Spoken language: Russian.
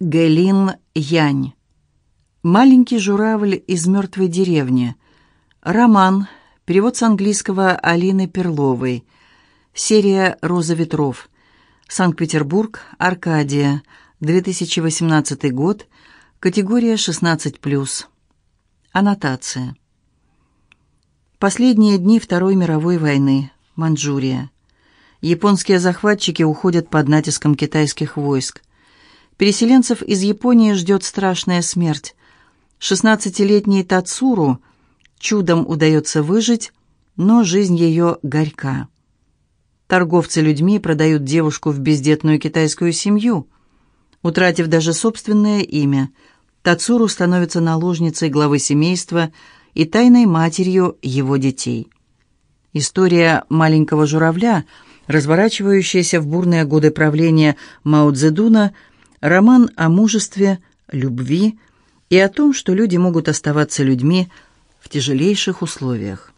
Гэлин Янь. Маленький журавль из мертвой деревни. Роман. Перевод с английского Алины Перловой. Серия «Роза ветров». Санкт-Петербург, Аркадия. 2018 год. Категория 16+. Аннотация. Последние дни Второй мировой войны. Манчжурия. Японские захватчики уходят под натиском китайских войск. Переселенцев из Японии ждет страшная смерть. Шестнадцатилетней Тацуру чудом удается выжить, но жизнь ее горька. Торговцы людьми продают девушку в бездетную китайскую семью. Утратив даже собственное имя, Тацуру становится наложницей главы семейства и тайной матерью его детей. История маленького журавля, разворачивающаяся в бурные годы правления Мао Цзэдуна – Роман о мужестве, любви и о том, что люди могут оставаться людьми в тяжелейших условиях.